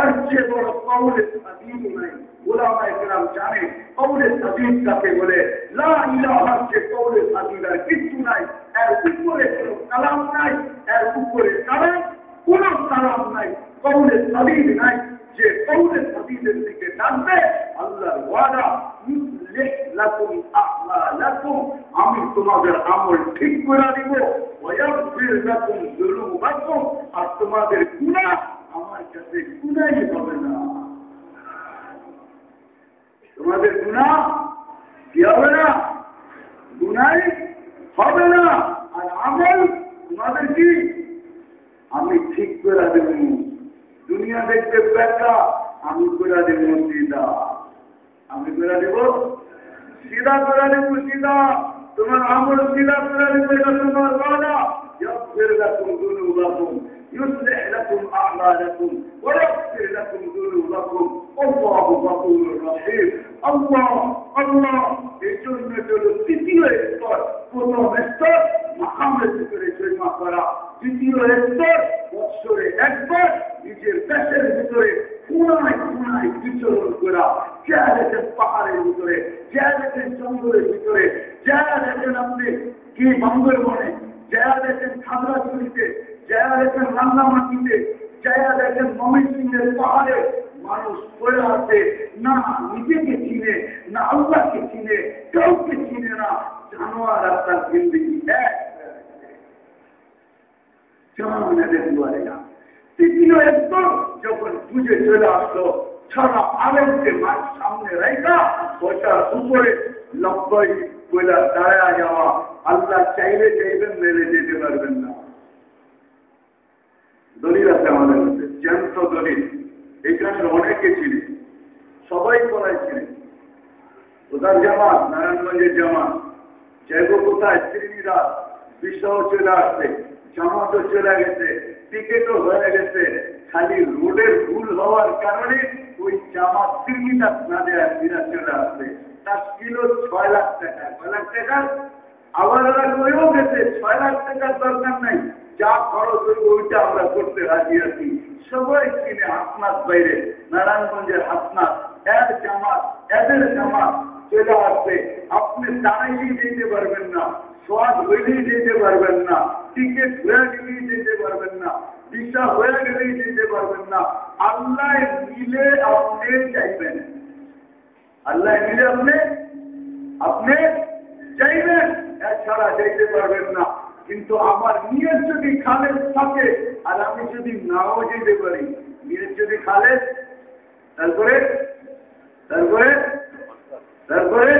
এর চেয়ে বড় কৌলের সাদিব নাই। ওলামা একরাম জানে কৌলের সাদিব কাকে বলে? লা ইলাহার যে কৌলের সাদিব আর কিচ্ছু নাই। এর উপরে কোনো কালাম নাই, এর উপরে কালাম, কোন কালাম নাই কৌলের সাদিব নাই। যে কৌলের সাদিবের দিকে ডাকবে আল্লাহর ওয়াদা আমি তোমাদের আমল ঠিক করে দিব আর তোমাদের গুণা আমার কাছে গুণাই হবে না। তোমাদের গুণা কি হবে না? গুণাই হবে না। আর আমল তোমাদের কি? আমি ঠিক করে দেব। দুনিয়া দেখতে ব্যাখ্যা আমি করে দেব সিধা আমি করে দেব সিধা করে দেব সিধা তোমার আমল সিধা করে দেব এটা তোমার বাধা يغفر لكم ذنوبكم يصلح لكم أعمالكم ويغفر لكم ذنوبكم والله غفور رحيم الله الله এজন্য হলো তৃতীয় স্তর প্রথম স্তর মাকামের ভিতরে জন্মা করা দ্বিতীয় স্তর বৎসরে একবার নিজের দেশের ভিতরে কোনায় কোনায় বিচরণ করা। যা দেখেন পাহাড়ের ভিতরে যা দেখেন জঙ্গলের ভিতরে যা দেখেন আপনি কি বান্দরবনে যা দেখেন খাগড়াছড়িতে যা দেখেন রান্নামাটিতে যা দেখেন ময়মনসিংহের পাহাড়ে মানুষ পড়ে আছে। না নিজেকে চিনে, না আল্লাহকে চিনে, কাউকে চিনে না। জানোয়ার আর তার জিন্দিগি এক। তৃতীয় একদম যখন বুঝে চলে আসলো, সারা আরেককে মাছ সামনে রেখা ওটার উপরে লব্বই বইলা দাঁড়া যাওয়া, আল্লাহ চাইলে চাইবেন মেলে যেতে পারবেন না। দলিল আছে আমাদের মধ্যে, জ্যান্ত দলিল। এখানে অনেকে ছিলেন, সবাই পড়াই ছিলেন। কোথার জামাত, নারায়ণগঞ্জের জামাত যাইব কোথায় শ্রীনিরাজ বিষয় চলে আসছে, জামাতও চলে গেছে। টিকেটও হয়ে গেছে। খালি রোডের ভুল হওয়ার কারণে ওই জামাত শ্রীনিরাজ না দেওয়ার দিনা চলে আসছে তার কিলো ছয় লাখ টাকা। ছয় লাখ টাকা আবার করেও গেছে। ছয় লাখ টাকার দরকার নাই। যা খরচ হইব ওইটা আমরা করতে রাজি আছি। সবাই কিনে হাসনাথ বাইরে। নারায়ণগঞ্জের হাসনাথ এর জামাত এদের জামাত চলে আসছে। আপনি দাঁড়াইলেই যেতে পারবেন না। সোয়াদ হইলেই যেতে পারবেন না। টিকিট গেলেই যেতে পারবেন না হয়ে গেলেই যেতে পারবেন না। আল্লাহ মিলে আপনি চাইবেন। আল্লাহ মিলে আপনি আপনি চাইবেন, এছাড়া পারবেন না। কিন্তু আমার নিয়ত যদি খালেদ থাকে, আর আমি যদি নাও যেতে পারি, নিয়ত যদি খালেদ, তারপরে তারপরে তারপরে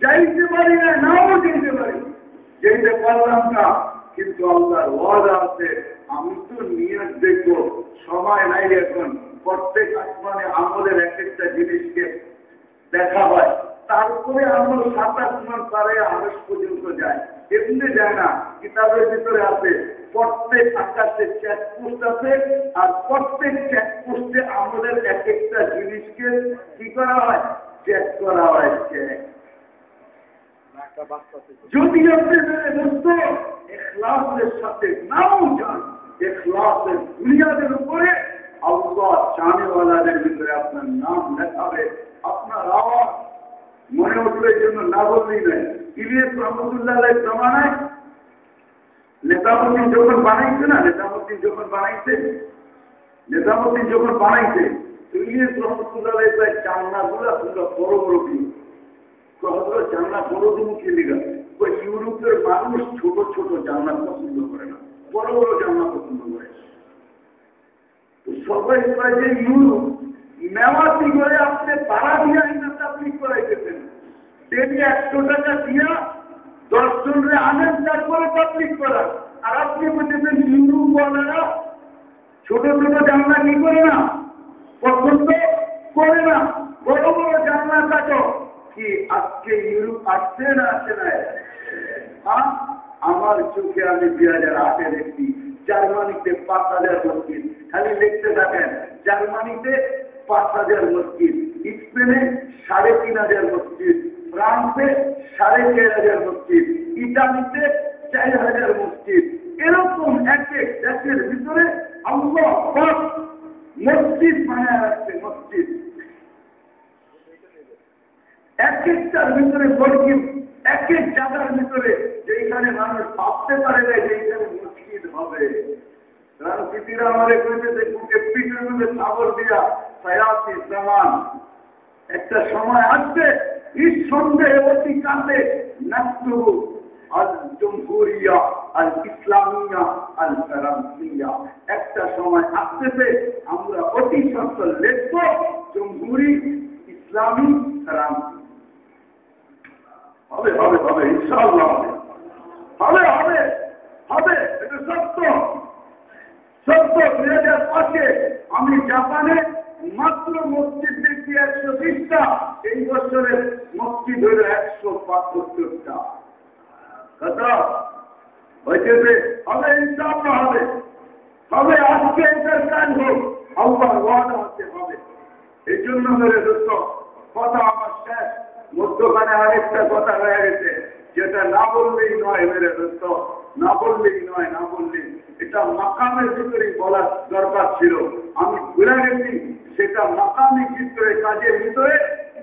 যাইতে পারি না, নাও যেতে পারি, যেতে পারলাম না। কিন্তু আল্লাহর ওয়াদা আছে, আমি তো নিয়ত দেখব। সময় নাই এখন। প্রত্যেক আসমানে আমলের এক একটা জিনিসকে দেখা হয়। তারপরে আমল সাত আসমান পারে আরস পর্যন্ত যায়। এমনি যায় না। কিতাবের ভিতরে আছে, প্রত্যেক আকাশে চেকপোস্ট আছে আর প্রত্যেক চেকপোস্টে আমলের এক একটা জিনিসকে কি করা হয়? চেক করা হয় চেক যদি আপনি মেরে দোস্ত এখলাসের সাথে নাও যান। এখলাসের দুনিয়াদের উপরে আল্লাহ চানেওয়ালাদের ভিতরে আপনার নাম লেখাবে, আপনার আওয়াজ মনে এই জন্য না বললেই নাই। ইলিয়াস রহমতুল্লাহ জমানায় নেতামুদ্দিন যখন বানাইছে না নেতামুদ্দিন যখন বানাইছে নেতামুদ্দিন যখন বানাইছে ইলিয়াস রহমতুল্লাহ প্রায় চান্নাগুলা পুরো বড় বড় বিয়ে হজরত বড় তুমি খেলে গেছে ইউরোপের মানুষ ছোট ছোট জান্নাত পছন্দ করে না, বড় বড় জান্নাত পছন্দ করে। সবাই কয় যে, ইউরোপ মেওয়াতি করে আপনি পাড়া দিয়ে আইনা তাবলিক করাইতেছেন। ডেলি একশো টাকা দিয়া দশ জনরে আনেন, তারপরে তাবলিক করা আর আপনি বলতেছেন, ইউরোপ বলারা ছোট ছোট জানলা কি করে না? পছন্দ করে না। বড় বড় জানলা থাকো কি আজকে ইউরোপ আসছে না আসছে না? আমার চোখে আমি দুই হাজার আটে দেখছি, জার্মানিতে পাঁচ হাজার মসজিদ। খালি লিখতে থাকেন, জার্মানিতে পাঁচ হাজার মসজিদ, স্পেনে সাড়ে তিন হাজার মসজিদ, ফ্রান্সে সাড়ে চার হাজার মসজিদ ইটালিতে চার হাজার মসজিদ। এরকম এক এক দেশের ভিতরে আল্লাহ মসজিদ বানায় রাখছে, মসজিদ। এক একটার ভিতরে মসজিদ এক এক জায়গার ভিতরে যেখানে মানুষ ভাবতে পারে না যে এইখানে মসজিদ হবে। একটা সময় আসবে অতি ইসলামিয়া একটা সময় আসতেছে আমরা অতি সত্য লিখব, জমহুরি, ইসলামী ফ্রান্সি হবে হবে হবে, ইনশাআল্লাহ হবে। হবে হবে হবে, এটা সত্য। সত্য দুই হাজার পাঁচে আমি জাপানে মাত্র মসজিদ দেখছি একশো বিশটা, এই বছরের মসজিদ হইল একশো বাহাত্তরটা। কথা? হবে, ইনশাআল্লাহ হবে। হবে, আজকে এটার হোক আল্লাহ ওয়াদা হতে হবে। এই জন্য মেরে দোস্ত, কথা আমার শেষ। মধ্যখানে আরেকটা কথা হয়ে গেছে, যেটা না বললেই নয় মেরে দোস্ত, না বললেই নয়, না বললেই। এটা মাকামের ভিতরেই বলার দরকার ছিল। আমি ভুলে গেছি, সেটা মাকামি চিত্রের কাজের ভিতরে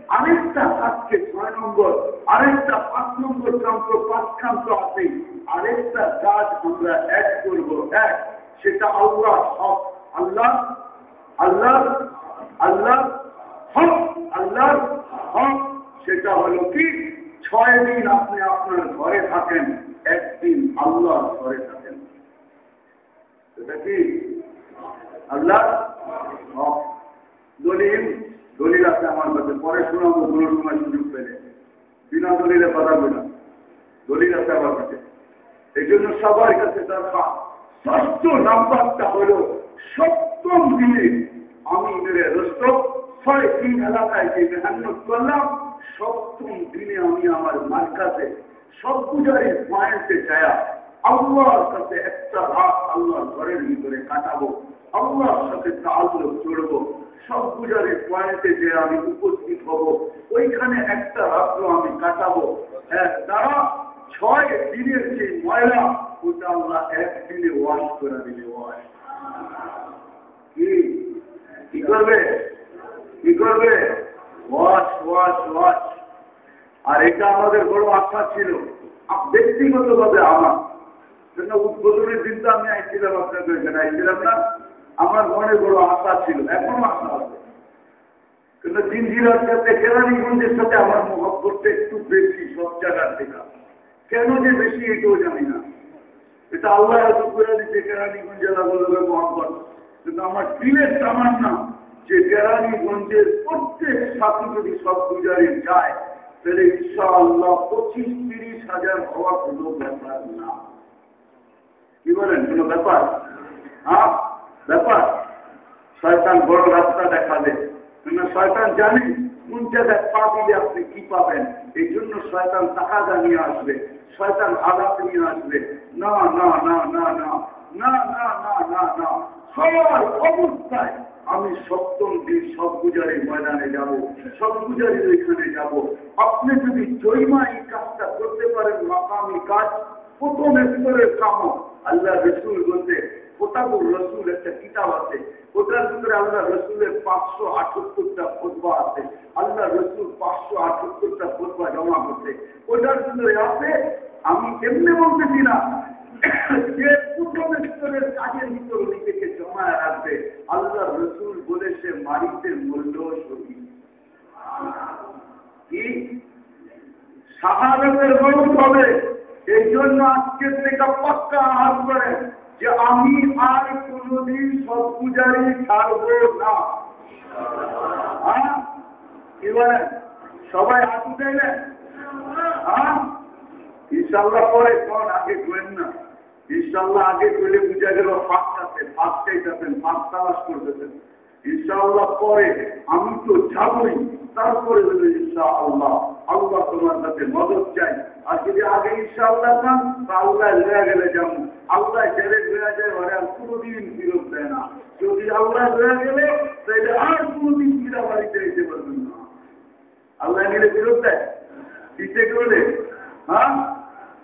আরেকটা কাজকে ছয় নম্বর, আরেকটা পাঁচ নম্বর প্রান্ত পাঁচ প্রান্ত আছে আরেকটা কাজ আমরা এক করব, এক, সেটা আল্লাহ হক। আল্লাহ আল্লাহ আল্লাহ হক আল্লাহ হক। সেটা হলো কি? ছয় দিন আপনি আপনার ঘরে থাকেন, একদিন আল্লাহ ঘরে থাকেন। সেটা কি? আল্লাহ? দলিল? দলিল আছে আমার কাছে। পরে শোনাবো কোনো সময় সুযোগ পেলে। বিনা দলিলে কথা বলে দলিল আছে আমার কাছে। এই জন্য সবার কাছে দরকার ষষ্ঠ নাম্বারটা হল, সপ্তম দিনে আমি মেরে রস্ত, ছয় তিন এলাকায় যে মেহান্নত করলাম সপ্তম দিনে আমি আমার মার্কাতে সব পূজারের পয়েন্টে যায় আল্লাহর কাছে একটা রাত আল্লাহর ঘরের ভিতরে কাটাবো, আল্লাহর সাথে তাল্লুক চড়ব সব পূজারের পয়েন্টে যে আমি উপস্থিত হব, ওইখানে একটা রাত্র আমি কাটাবো। হ্যাঁ তারা ছয় দিনের যে ময়লা ওটা আমরা একদিনে ওয়াশ করে দিলে ওয়াশ কি করবে? কি করবে? ওয়াশ ওয়াশ ওয়াশ আর এটা আমাদের বড় আশা ছিল। ব্যক্তিগত ভাবে আমার। জন্য উদ্বোধনের দিন তো আমি আইছিলাম আপনাদের এখানে। আইছিলাম না? আমার মনে বড় আশা ছিল। এখনও আশা আছে। কিন্তু জিনজিরার সাথে কেরানীগঞ্জের সাথে আমার মহব্বতটা একটু বেশি, সব জায়গার থেকে কেন যে বেশি, এটাও জানি না। এটা আল্লাহ করে দিচ্ছে কেরানীগঞ্জ জেলা বলবে মহব্বত। কিন্তু আমার দিলের তামান্না যে কেরানীগঞ্জের প্রত্যেক সাথী যদি সব গুজারে যায় তাহলে ইনশা আল্লাহ পঁচিশ তিরিশ হাজার হওয়া কোনো ব্যাপার না কি বলেন কোন ব্যাপার হ্যাঁ ব্যাপার শয়তান বড় রাস্তা দেখাবে শয়তান জানে কোন জায়গায় পা দিলে আপনি কি পাবেন এই জন্য শয়তান টাকা জানিয়ে আসবে শয়তান আঘাত নিয়ে আসবে না না না না না না না না না না সবার অবস্থায় আমি সপ্তম দিন সব গুজারের ময়দানে যাব, সব গুজারের ওইখানে যাব। আপনি যদি জৈমা এই কাজটা করতে পারেন, মাকামি কাজ, প্রথম স্তরের কাম। আল্লাহ রসুল বলতে কোটাবুর রসুল একটা কিতাব আছে। ওটার ভিতরে আল্লাহ রসুলের পাঁচশো আটাত্তরটা ফোটবা আছে। আল্লাহ রসুল পাঁচশো আটাত্তরটা ফোটবা জমা করছে। ওটার ভিতরে আছে, আমি এমনি বলতেছি না যে প্রথম কাজের ভিতর নিজেকে জমায় রাখবে, আল্লাহ রসুল বলে মারিতে মূল্য সহি। কি? শাহাদতের হবে। এই জন্য আজকের থেকে পাক্কা আহার করেন যে আমি আর কোনদিন সব পূজারি ছাড়ব না। হ্যাঁ? কি বলেন? সবাই হাত উঠাইলেন? হ্যাঁ? ইনশাল্লাহ পরে কোন আগে করেন না। ইনশাল্লাহ আগে করলে বুঝা গেল ফাঁক আছে ফাঁক চাইতেছেন ফাঁক তালাশ করতেছেন। ইনশাআল্লাহ পরে আমি তো যাবই, তারপরে দেবে ইনশা আল্লাহ আল্লাহ তোমার কাছে মদত চাই। আর যদি আগে ইনশাআল্লাহ পান তা আল্লাহ লয়া গেলে যেমন। আল্লাহ জেলে লয়া যায়, ওরা আর কোনোদিন ফিরত দেয় না। যদি আল্লাহ লয়া গেলে তাহলে আর কোনোদিন ফিরা বাড়িতে যেতে পারবেন না। আল্লাহ গেলে ফিরত দেয়? দিতে গেলে? হ্যাঁ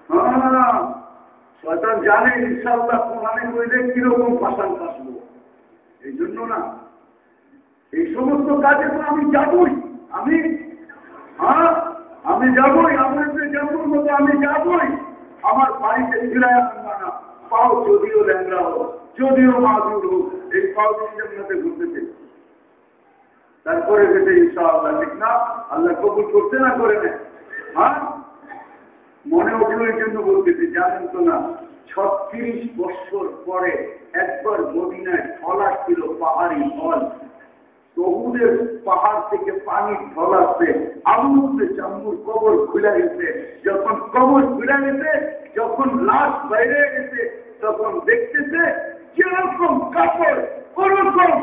হ্যাঁ। শয়তান জানে, ইনশাআল্লাহ কোরআনে কইলে কীরকম ভাষণ কাটবো এই জন্য না, এই সমস্ত কাজে তো আমি যাবই। আমি হ্যাঁ আমি যাবই, আমার যেমন মতো আমি যাবই। আমার বাড়িতে ফিরায় আনবা না পাও যদিও ল্যাংরা হোক, যদিও মাদুর হোক, এই পাও মধ্যে ঘুরতেছে তারপরে গেছে ইনশা আল্লাহ ঠিক না? আল্লাহ কবুল করতে না করে নেয়? হ্যাঁ? মনে উঠল এই জন্য বলতেছি, জানেন তো না, ছত্রিশ বছর পরে একবার মদিনায় ফল আসছিল, পাহাড়ি ফল বহুদের পাহাড় থেকে পানি ফল আসছে। আমুদে চাম্মুর কবর খুলে গেছে যখন কবর খুলে গেছে যখন লাশ বাইরে গেছে, তখন দেখতেছে যেরকম কাপড়, ওরকম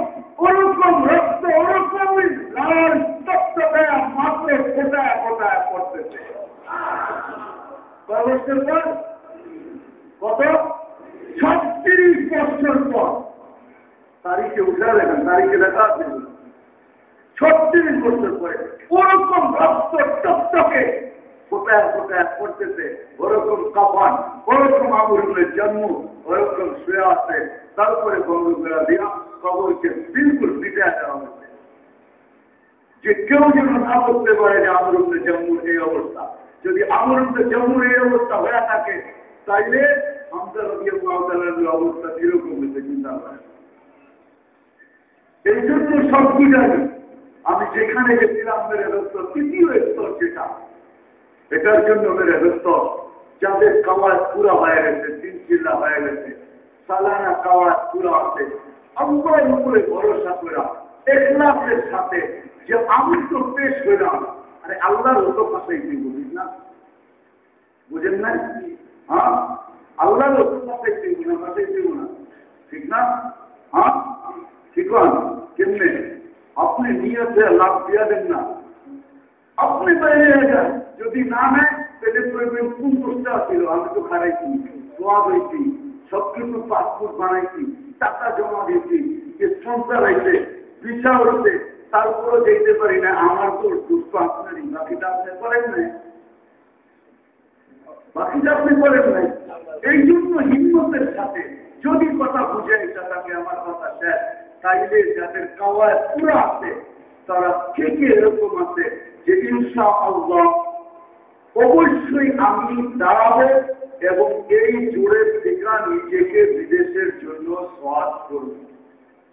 ওরকম রক্ত ওরকমই লাল তত্ত্ব দেয়া মাত্র কোটায় কোটায় পড়তেছে। বছর পর কত? ছত্রিশ বছর পর। তারিখে উঠে দেখেন তারিখে দেখা আছে। ছত্রিশ বছর পরে ওরকম রক্ত টকটকে ফোটায় ফোটায় পড়তেছে, ওরকম কাপান ওরকম আবরণের জন্ম, ওরকম শুয়ে আছে। তারপরে বন্ধ করে দিয়া কবরকে বিলকুল পিটায় দেওয়া হয়েছে। যে কেউ যেন না করতে পারে যে আমরুদ্দের জন্ম, এই অবস্থা। যদি আমরুদ্দের জম্মুর এই অবস্থা হয়ে থাকে, তাইলে অবস্থা এরকম হয়েছে চিন্তা করে এই জন্য সব বুঝানি আমি যেখানে গেছিলাম মেরে দত্ত তৃতীয় স্তর যেটা, এটার জন্য মেরে দত্ত যাদের কাওয়াজ পুরা হয়ে গেছে, তিন চিল্লা হয়ে গেছে, সালানা কাওয়াজ পুরা আছে আমার উপরে ভরসা করা একলাফের সাথে যে আমি তো পেশ হইলাম, আরে আল্লাহর হতো তুই বুঝিস না? বুঝেন না হ্যাঁ? হতো পাশাই তুই না পাশাই তুই না ঠিক না? হ্যাঁ? ঠিক কেমনে? আপনি নিয়ে লাভ দিয়া দেন না। আপনি বাইরে যদি না নেয়, তাহলে প্রয়োজন কোন দোষটা ছিল? আমি তো খারাইছি। সোয়াব হয়েছি সবকিছু পাসপোর্ট বানাইছি। টাকা জমা দিয়েছি। যে সংসার হয়েছে ভিসা হয়েছে তারপরও যেতে পারি না। আমার তো দুঃখ আপনারই। বাকিটা আপনি করেন নাই। বাকিটা আপনি করেন নাই, এই জন্য হিম্মতের সাথে যদি কথা বুঝে এটা তাকে আমার কথা শেষ। তাইলে যাদের কাওয়ায় পুরো আছে, তারা কে কে এরকম আছে যে ইনশা আল্লাহ অবশ্যই আমি দাঁড়াবো এবং এই জোরে টিকা নিজেকে বিদেশের জন্য সহজ করব।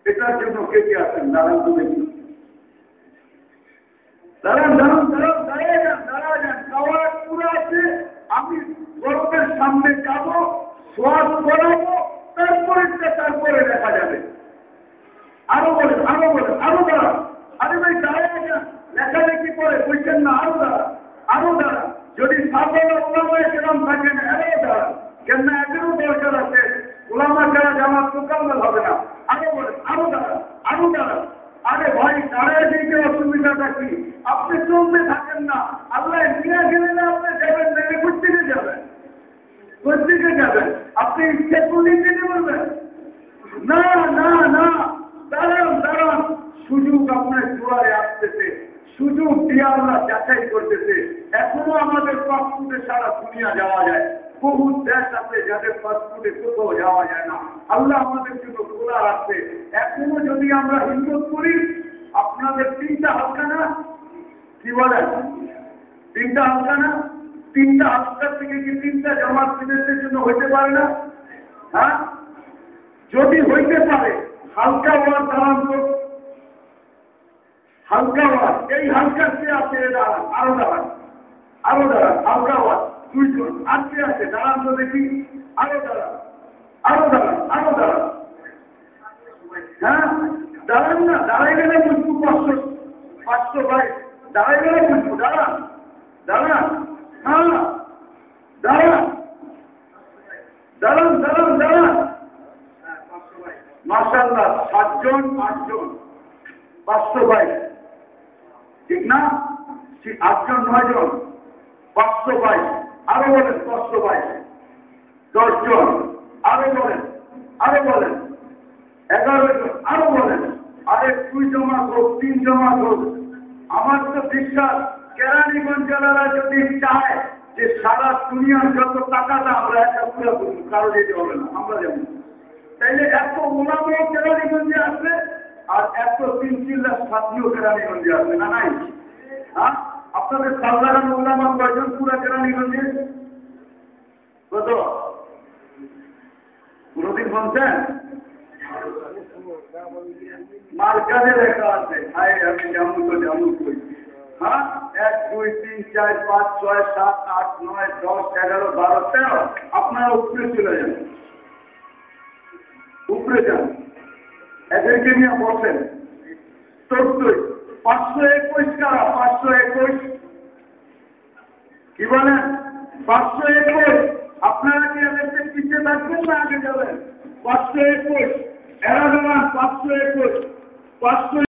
এটার জন্য কে কে আছেন? দাঁড়ান তো দাঁড়ান দাঁড়ান দাঁড়ান দাঁড়িয়ে যান দাঁড়া যান কাওয়ায় পুরো আছে নামাজ পড়াবো তারপরে তারপরে দেখা যাবে আরও বলেন আরও বলেন আরও দাঁড়ান আরে ভাই দাঁড়ায় যান লেখালেখি করে বলছেন না আরও দাঁড়ান আরও দাঁড়ান যদি সাফল ওলামায় কেরম থাকেন আরও দাঁড়ান কেন এদেরও দরকার আছে ওলামা ছাড়া জামাত মোকাম্মল হবে না আরও বলেন আরও দাঁড়ান আরও দাঁড়ান আরে ভাই দাঁড়ায় দিতে অসুবিধাটা কি আপনি চলতে থাকেন না আল্লাহ নিয়ে গেলে না আপনি যাবেন নেমে কোথেকে যাবেন কোথেকে যাবেন আপনি ইচ্ছে করলে দিতে বলবেন না না না দাঁড়ান দাঁড়ান সুযোগ আপনার জোয়ারে আসতেছে সুযোগ দিয়ে আমরা যাচাই করতেছে এখনও আমাদের পাসপোর্টে সারা দুনিয়া যাওয়া যায় বহু দেশ আছে যাদের পাসপোর্টে কোথাও যাওয়া যায় না আল্লাহ আমাদের জন্য খোলা রাখছে এখনও যদি আমরা হিন্দু করি আপনাদের তিনটা হালকা না কি বলেন তিনটা হালকা না তিনটা হালকার থেকে কি তিনটা জামাত বিদেশের জন্য হইতে পারে না হ্যাঁ যদি হইতে পারে, হালকা ওয়ার দাঁড়ান তো। হালকা ওয়ার এই হালকা সে আছে? দাঁড়ান আরও দাঁড়ান। আরও দাঁড়ান। হালকা ওয়ার দুইজন। আর কে আছে? দাঁড়ান তো দেখি। আরও দাঁড়ান। আরও দাঁড়ান। আরও দাঁড়ান। হ্যাঁ? দাঁড়ান না। দাঁড়াই গেলে পাঁচশো। ভাই দাঁড়াই গেলে বুঝব। দাঁড়ান। দাঁড়ান। হ্যাঁ। দাঁড়ান। দাঁড়ান দাঁড়ান দাঁড়ান। মাসাল্লাহ সাতজন আটজন পাঁচশো বাইশ ঠিক না? আটজন, নয়জন। পাঁচশো বাইশ আরও বলেন পাঁচশো বাইশ দশজন। আরও বলেন আরও বলেন। এগারো জন আরও বলেন। আরে, দুই জমা হোক, তিন জমা হোক। আমার তো বিশ্বাস, কেরানীগঞ্জ জেলারা যদি চায় যে সারা দুনিয়ার যত টাকাটা আমরা একটা পুরো করুন কারও যেতে হবে না। আমরা যেমন তাইলে এত ওলামাও কেরানীগঞ্জে আসবে আর এত তিন চিল্লা সাথীও কেরানীগঞ্জে আসবে না নাই? হ্যাঁ? আপনাদের সাল্লাগান ওলামা কয়জন পুরা কেরানীগঞ্জে কত? কোনদিন বলছেন মার্কাজে লেখা আছে হাই আমি যেমন তো যেমন করি হ্যাঁ? এক, দুই, তিন, চার, পাঁচ, ছয়, সাত, আট, নয়, দশ, এগারো, বারো, তেরো। আপনারা উপরে চলে যান। উপরে যান। এদেরকে নিয়ে বসেন। চোদ্দই, পাঁচশো একুশ কারা? পাঁচশো একুশ। কি বলেন? পাঁচশো একুশ। আপনারা কি এদেরকে পিছিয়ে থাকবেন না আগে যাবেন? পাঁচশো একুশ। এরা যাবেন পাঁচশো একুশ। পাঁচশো